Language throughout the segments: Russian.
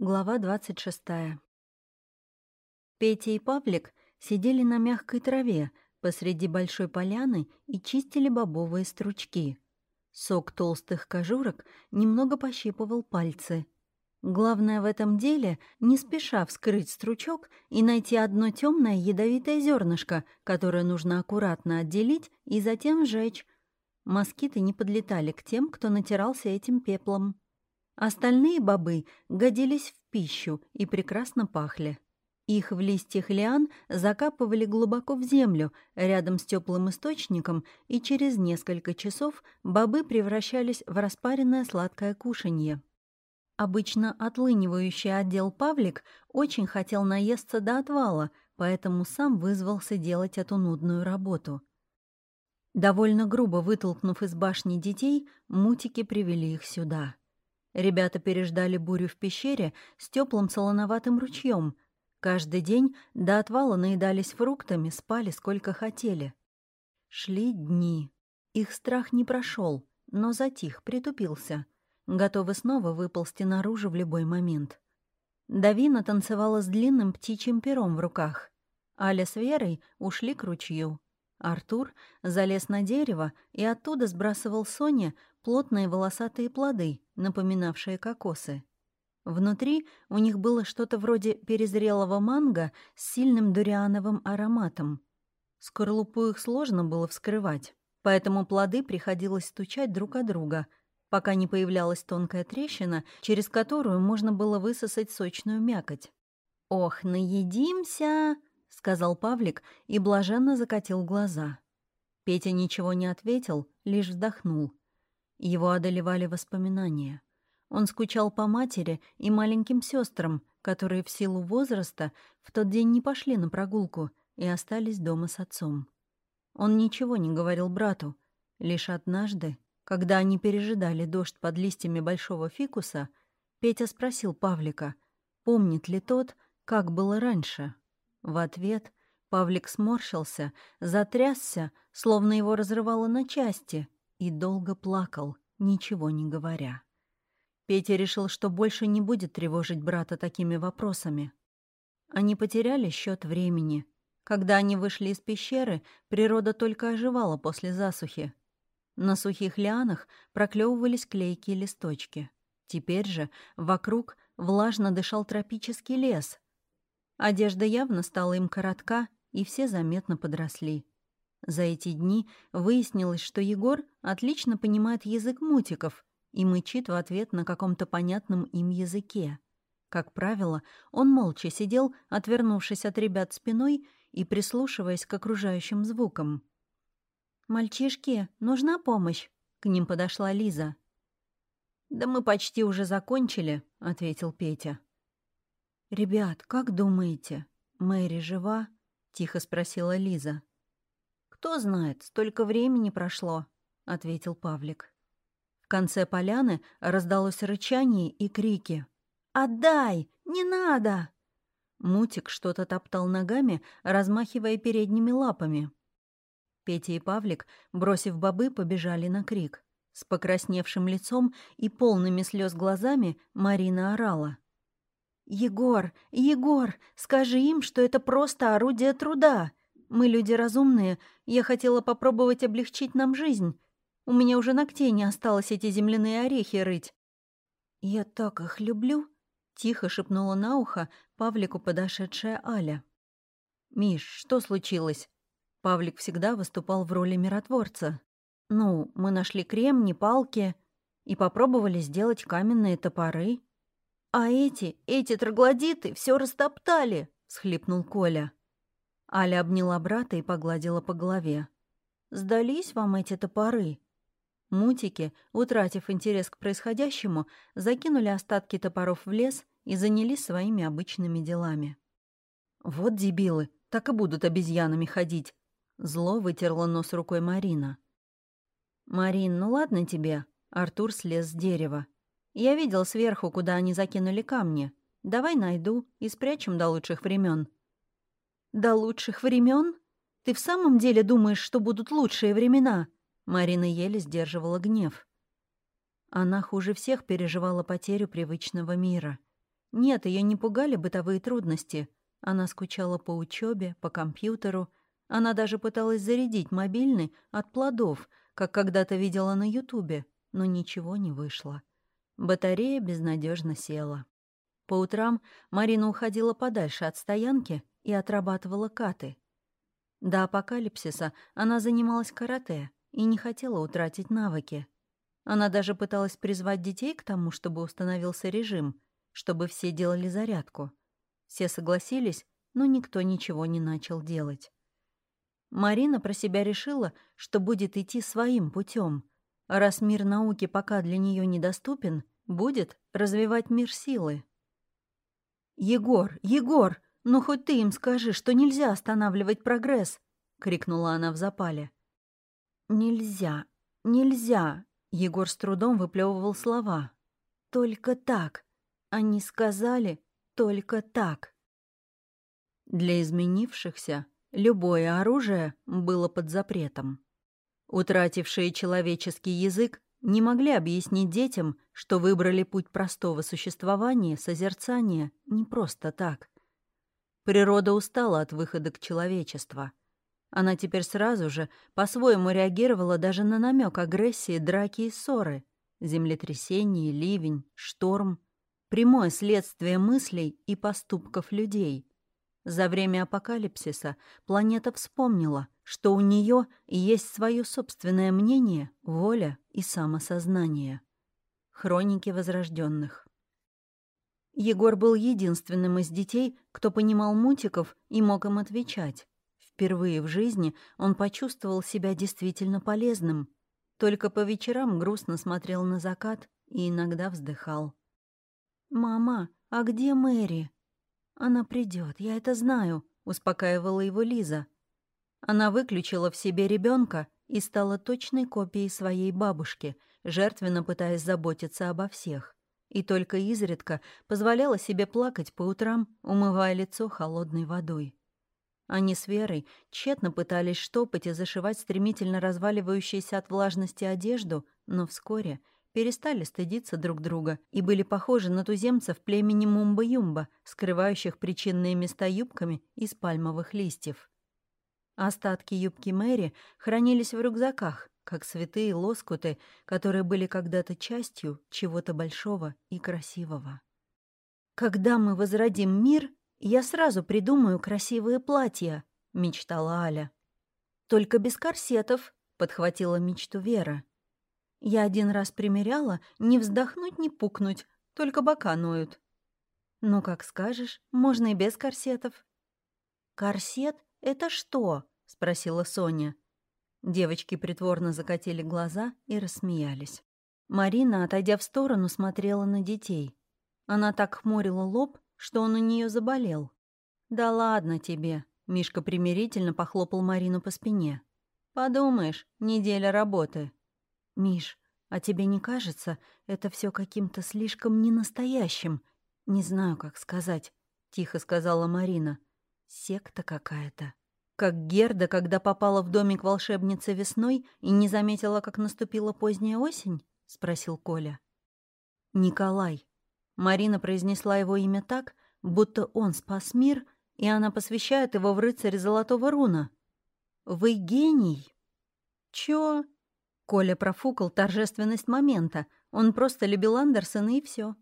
Глава 26. Петя и Павлик сидели на мягкой траве посреди большой поляны и чистили бобовые стручки. Сок толстых кожурок немного пощипывал пальцы. Главное в этом деле — не спеша вскрыть стручок и найти одно темное ядовитое зернышко, которое нужно аккуратно отделить и затем сжечь. Москиты не подлетали к тем, кто натирался этим пеплом. Остальные бобы годились в пищу и прекрасно пахли. Их в листьях лиан закапывали глубоко в землю, рядом с теплым источником, и через несколько часов бобы превращались в распаренное сладкое кушанье. Обычно отлынивающий отдел Павлик очень хотел наесться до отвала, поэтому сам вызвался делать эту нудную работу. Довольно грубо вытолкнув из башни детей, мутики привели их сюда. Ребята переждали бурю в пещере с теплым солоноватым ручьем. Каждый день до отвала наедались фруктами, спали сколько хотели. Шли дни. Их страх не прошел, но затих, притупился. Готовы снова выползти наружу в любой момент. Давина танцевала с длинным птичьим пером в руках. Аля с Верой ушли к ручью. Артур залез на дерево и оттуда сбрасывал Соне плотные волосатые плоды, напоминавшие кокосы. Внутри у них было что-то вроде перезрелого манго с сильным дуриановым ароматом. Скорлупу их сложно было вскрывать, поэтому плоды приходилось стучать друг о друга, пока не появлялась тонкая трещина, через которую можно было высосать сочную мякоть. «Ох, наедимся!» — сказал Павлик и блаженно закатил глаза. Петя ничего не ответил, лишь вздохнул. Его одолевали воспоминания. Он скучал по матери и маленьким сестрам, которые в силу возраста в тот день не пошли на прогулку и остались дома с отцом. Он ничего не говорил брату. Лишь однажды, когда они пережидали дождь под листьями большого фикуса, Петя спросил Павлика, помнит ли тот, как было раньше. В ответ Павлик сморщился, затрясся, словно его разрывало на части, и долго плакал, ничего не говоря. Петя решил, что больше не будет тревожить брата такими вопросами. Они потеряли счет времени. Когда они вышли из пещеры, природа только оживала после засухи. На сухих лианах проклевывались клейкие листочки. Теперь же вокруг влажно дышал тропический лес, Одежда явно стала им коротка, и все заметно подросли. За эти дни выяснилось, что Егор отлично понимает язык мутиков и мычит в ответ на каком-то понятном им языке. Как правило, он молча сидел, отвернувшись от ребят спиной и прислушиваясь к окружающим звукам. «Мальчишки, нужна помощь?» — к ним подошла Лиза. «Да мы почти уже закончили», — ответил Петя. «Ребят, как думаете, Мэри жива?» — тихо спросила Лиза. «Кто знает, столько времени прошло», — ответил Павлик. В конце поляны раздалось рычание и крики. «Отдай! Не надо!» Мутик что-то топтал ногами, размахивая передними лапами. Петя и Павлик, бросив бобы, побежали на крик. С покрасневшим лицом и полными слез глазами Марина орала. «Егор, Егор, скажи им, что это просто орудие труда. Мы люди разумные, я хотела попробовать облегчить нам жизнь. У меня уже ногтей не осталось эти земляные орехи рыть». «Я так их люблю», — тихо шепнула на ухо Павлику подошедшая Аля. «Миш, что случилось?» Павлик всегда выступал в роли миротворца. «Ну, мы нашли кремни, палки и попробовали сделать каменные топоры». «А эти, эти троглодиты все растоптали!» — схлипнул Коля. Аля обняла брата и погладила по голове. «Сдались вам эти топоры?» Мутики, утратив интерес к происходящему, закинули остатки топоров в лес и занялись своими обычными делами. «Вот дебилы, так и будут обезьянами ходить!» Зло вытерла нос рукой Марина. «Марин, ну ладно тебе!» Артур слез с дерева. Я видел сверху, куда они закинули камни. Давай найду и спрячем до лучших времен. До лучших времен? Ты в самом деле думаешь, что будут лучшие времена? Марина еле сдерживала гнев. Она хуже всех переживала потерю привычного мира. Нет, ее не пугали бытовые трудности. Она скучала по учебе, по компьютеру. Она даже пыталась зарядить мобильный от плодов, как когда-то видела на Ютубе, но ничего не вышло. Батарея безнадежно села. По утрам Марина уходила подальше от стоянки и отрабатывала каты. До апокалипсиса она занималась карате и не хотела утратить навыки. Она даже пыталась призвать детей к тому, чтобы установился режим, чтобы все делали зарядку. Все согласились, но никто ничего не начал делать. Марина про себя решила, что будет идти своим путем. Раз мир науки пока для нее недоступен, будет развивать мир силы. «Егор, Егор, ну хоть ты им скажи, что нельзя останавливать прогресс!» — крикнула она в запале. «Нельзя, нельзя!» — Егор с трудом выплевывал слова. «Только так. Они сказали только так». Для изменившихся любое оружие было под запретом. Утратившие человеческий язык не могли объяснить детям, что выбрали путь простого существования, созерцания не просто так. Природа устала от выхода к человечеству. Она теперь сразу же по-своему реагировала даже на намек агрессии, драки и ссоры. Землетрясение, ливень, шторм — прямое следствие мыслей и поступков людей. За время апокалипсиса планета вспомнила, что у нее есть свое собственное мнение, воля и самосознание. Хроники возрожденных. Егор был единственным из детей, кто понимал мутиков и мог им отвечать. Впервые в жизни он почувствовал себя действительно полезным. Только по вечерам грустно смотрел на закат и иногда вздыхал. «Мама, а где Мэри?» «Она придет, я это знаю», — успокаивала его Лиза. Она выключила в себе ребенка и стала точной копией своей бабушки, жертвенно пытаясь заботиться обо всех. И только изредка позволяла себе плакать по утрам, умывая лицо холодной водой. Они с Верой тщетно пытались штопать и зашивать стремительно разваливающуюся от влажности одежду, но вскоре перестали стыдиться друг друга и были похожи на туземцев племени Мумба-Юмба, скрывающих причинные места юбками из пальмовых листьев. Остатки юбки Мэри хранились в рюкзаках, как святые лоскуты, которые были когда-то частью чего-то большого и красивого. «Когда мы возродим мир, я сразу придумаю красивые платья», — мечтала Аля. «Только без корсетов», — подхватила мечту Вера. Я один раз примеряла, не вздохнуть, не пукнуть, только бока ноют. Ну, как скажешь, можно и без корсетов. Корсет — это что? — спросила Соня. Девочки притворно закатили глаза и рассмеялись. Марина, отойдя в сторону, смотрела на детей. Она так хмурила лоб, что он у нее заболел. «Да ладно тебе», — Мишка примирительно похлопал Марину по спине. «Подумаешь, неделя работы». «Миш, а тебе не кажется, это все каким-то слишком ненастоящим? Не знаю, как сказать», — тихо сказала Марина. «Секта какая-то». Как Герда, когда попала в домик волшебницы весной и не заметила, как наступила поздняя осень? — спросил Коля. «Николай». Марина произнесла его имя так, будто он спас мир, и она посвящает его в рыцарь Золотого Руна. «Вы гений?» «Чё?» Коля профукал торжественность момента. Он просто любил Андерсона и все.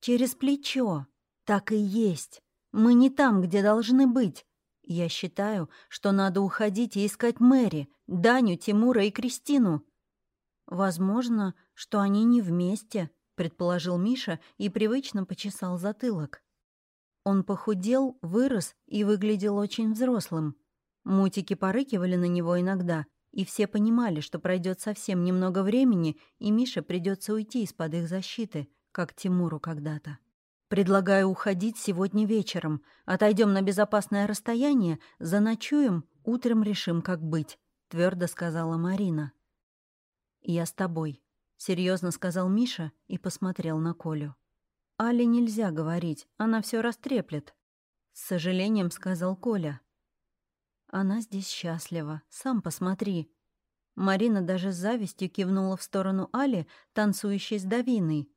Через плечо. Так и есть. Мы не там, где должны быть. Я считаю, что надо уходить и искать Мэри, Даню, Тимура и Кристину. Возможно, что они не вместе, предположил Миша и привычно почесал затылок. Он похудел, вырос и выглядел очень взрослым. Мутики порыкивали на него иногда, и все понимали, что пройдет совсем немного времени, и Мише придется уйти из-под их защиты, как Тимуру когда-то. «Предлагаю уходить сегодня вечером. Отойдем на безопасное расстояние, заночуем, утром решим, как быть», — твердо сказала Марина. «Я с тобой», — серьезно сказал Миша и посмотрел на Колю. «Але нельзя говорить, она все растреплет», — с сожалением сказал Коля. Она здесь счастлива, сам посмотри. Марина даже с завистью кивнула в сторону Али, танцующей с Давиной.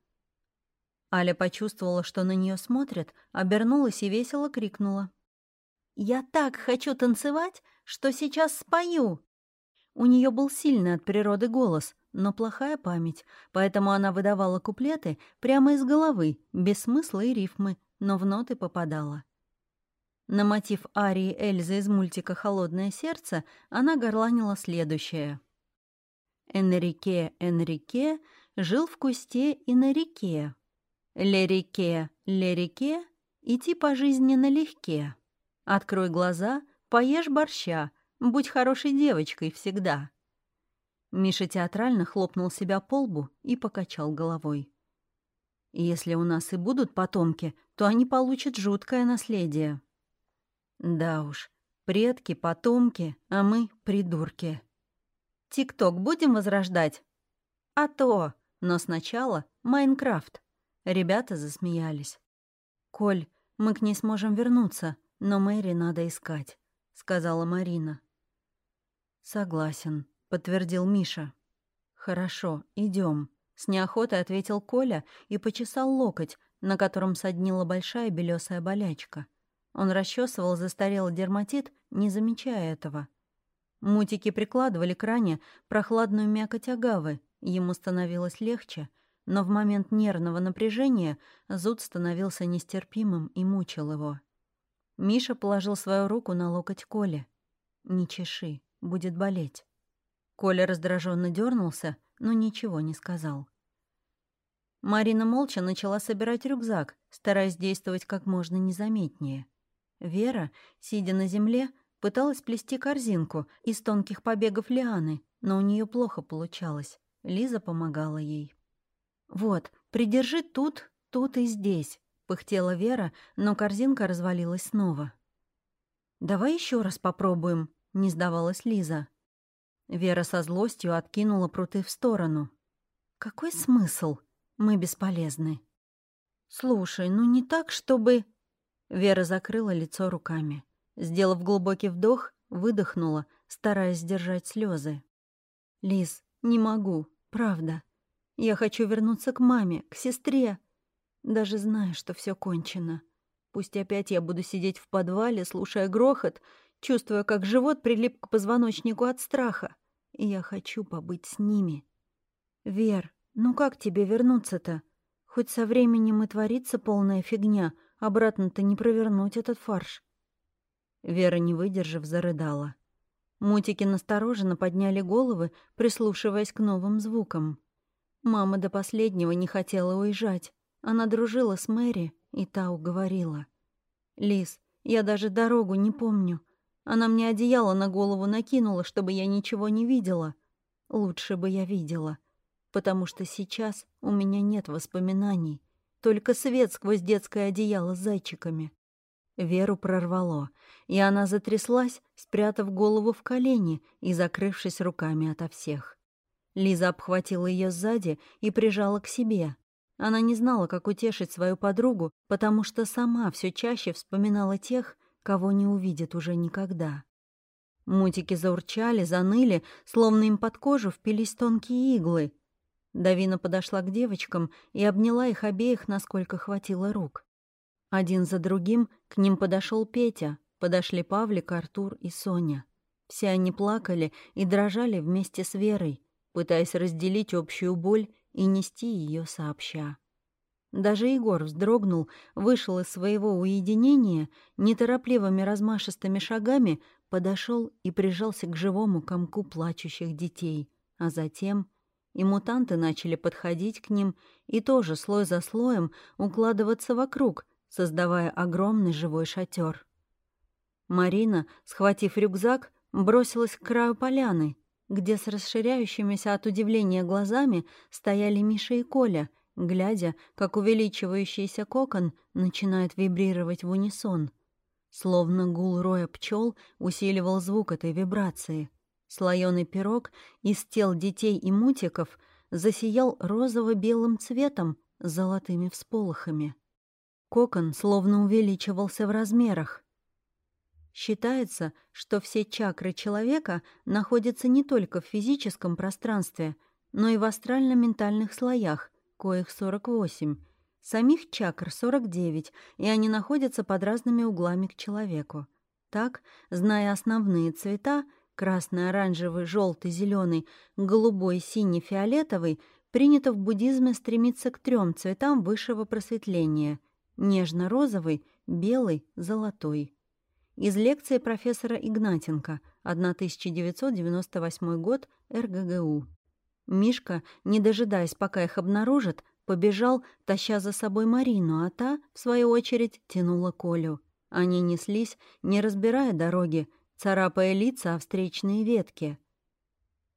Аля почувствовала, что на нее смотрят, обернулась и весело крикнула. «Я так хочу танцевать, что сейчас спою!» У нее был сильный от природы голос, но плохая память, поэтому она выдавала куплеты прямо из головы, без смысла и рифмы, но в ноты попадала. На мотив арии Эльзы из мультика «Холодное сердце» она горланила следующее. «Энрике, Энрике жил в кусте и на реке. Ле-реке, ле-реке, идти по жизни налегке. Открой глаза, поешь борща, будь хорошей девочкой всегда». Миша театрально хлопнул себя по лбу и покачал головой. «Если у нас и будут потомки, то они получат жуткое наследие». «Да уж, предки, потомки, а мы — придурки». «Тик-ток будем возрождать?» «А то! Но сначала Майнкрафт». Ребята засмеялись. «Коль, мы к ней сможем вернуться, но Мэри надо искать», — сказала Марина. «Согласен», — подтвердил Миша. «Хорошо, идем. с неохотой ответил Коля и почесал локоть, на котором соднила большая белесая болячка. Он расчесывал застарелый дерматит, не замечая этого. Мутики прикладывали к ране прохладную мякоть агавы, ему становилось легче, но в момент нервного напряжения зуд становился нестерпимым и мучил его. Миша положил свою руку на локоть Коле. «Не чеши, будет болеть». Коля раздраженно дернулся, но ничего не сказал. Марина молча начала собирать рюкзак, стараясь действовать как можно незаметнее. Вера, сидя на земле, пыталась плести корзинку из тонких побегов лианы, но у нее плохо получалось. Лиза помогала ей. «Вот, придержи тут, тут и здесь», — пыхтела Вера, но корзинка развалилась снова. «Давай еще раз попробуем», — не сдавалась Лиза. Вера со злостью откинула пруты в сторону. «Какой смысл? Мы бесполезны». «Слушай, ну не так, чтобы...» Вера закрыла лицо руками. Сделав глубокий вдох, выдохнула, стараясь сдержать слезы. «Лиз, не могу, правда. Я хочу вернуться к маме, к сестре. Даже зная, что все кончено. Пусть опять я буду сидеть в подвале, слушая грохот чувствуя, как живот прилип к позвоночнику от страха. И я хочу побыть с ними. Вер, ну как тебе вернуться-то? Хоть со временем и творится полная фигня, обратно-то не провернуть этот фарш. Вера, не выдержав, зарыдала. Мутики настороженно подняли головы, прислушиваясь к новым звукам. Мама до последнего не хотела уезжать. Она дружила с Мэри, и та уговорила. «Лис, я даже дорогу не помню. Она мне одеяло на голову накинула, чтобы я ничего не видела. Лучше бы я видела, потому что сейчас у меня нет воспоминаний, только свет сквозь детское одеяло с зайчиками. Веру прорвало, и она затряслась, спрятав голову в колени и закрывшись руками ото всех. Лиза обхватила ее сзади и прижала к себе. Она не знала, как утешить свою подругу, потому что сама все чаще вспоминала тех, кого не увидит уже никогда. Мутики заурчали, заныли, словно им под кожу впились тонкие иглы. Давина подошла к девочкам и обняла их обеих, насколько хватило рук. Один за другим к ним подошел Петя, подошли Павлик, Артур и Соня. Все они плакали и дрожали вместе с Верой, пытаясь разделить общую боль и нести ее сообща. Даже Егор вздрогнул, вышел из своего уединения, неторопливыми размашистыми шагами подошел и прижался к живому комку плачущих детей, а затем и мутанты начали подходить к ним и тоже слой за слоем укладываться вокруг, создавая огромный живой шатер. Марина, схватив рюкзак, бросилась к краю поляны, где с расширяющимися от удивления глазами стояли Миша и Коля — глядя, как увеличивающийся кокон начинает вибрировать в унисон. Словно гул роя пчел усиливал звук этой вибрации. Слоёный пирог из тел детей и мутиков засиял розово-белым цветом с золотыми всполохами. Кокон словно увеличивался в размерах. Считается, что все чакры человека находятся не только в физическом пространстве, но и в астрально-ментальных слоях — коих 48, Самих чакр 49, и они находятся под разными углами к человеку. Так, зная основные цвета — красный, оранжевый, желтый, зеленый, голубой, синий, фиолетовый — принято в буддизме стремиться к трем цветам высшего просветления — нежно-розовый, белый, золотой. Из лекции профессора Игнатенко, 1998 год, РГГУ. Мишка, не дожидаясь, пока их обнаружат, побежал, таща за собой Марину, а та, в свою очередь, тянула Колю. Они неслись, не разбирая дороги, царапая лица о встречные ветки.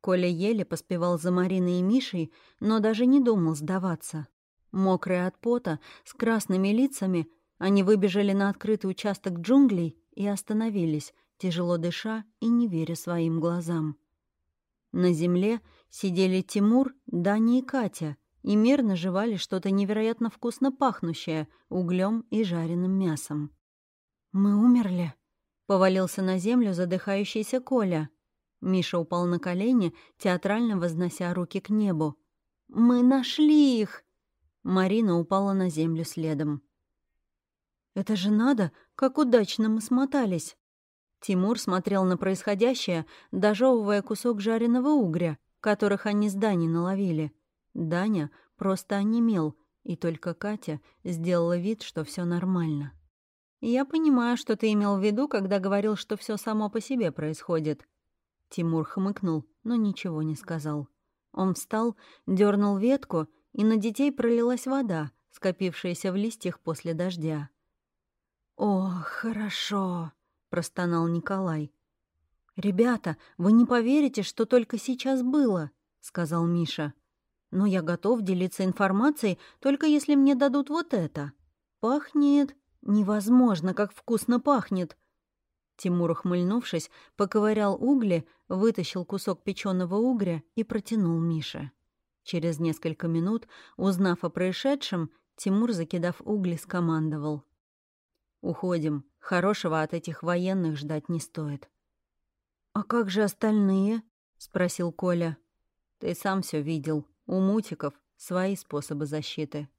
Коля еле поспевал за Мариной и Мишей, но даже не думал сдаваться. Мокрые от пота, с красными лицами, они выбежали на открытый участок джунглей и остановились, тяжело дыша и не веря своим глазам. На земле сидели Тимур, Даня и Катя и мирно жевали что-то невероятно вкусно пахнущее углем и жареным мясом. «Мы умерли», — повалился на землю задыхающийся Коля. Миша упал на колени, театрально вознося руки к небу. «Мы нашли их!» Марина упала на землю следом. «Это же надо, как удачно мы смотались!» Тимур смотрел на происходящее, дожевывая кусок жареного угря, которых они с Даней наловили. Даня просто онемел, и только Катя сделала вид, что все нормально. «Я понимаю, что ты имел в виду, когда говорил, что все само по себе происходит». Тимур хмыкнул, но ничего не сказал. Он встал, дернул ветку, и на детей пролилась вода, скопившаяся в листьях после дождя. «О, хорошо!» простонал Николай. «Ребята, вы не поверите, что только сейчас было», — сказал Миша. «Но я готов делиться информацией, только если мне дадут вот это. Пахнет... Невозможно, как вкусно пахнет!» Тимур, ухмыльнувшись, поковырял угли, вытащил кусок печеного угря и протянул Мише. Через несколько минут, узнав о происшедшем, Тимур, закидав угли, скомандовал. «Уходим. Хорошего от этих военных ждать не стоит». «А как же остальные?» — спросил Коля. «Ты сам все видел. У мутиков свои способы защиты».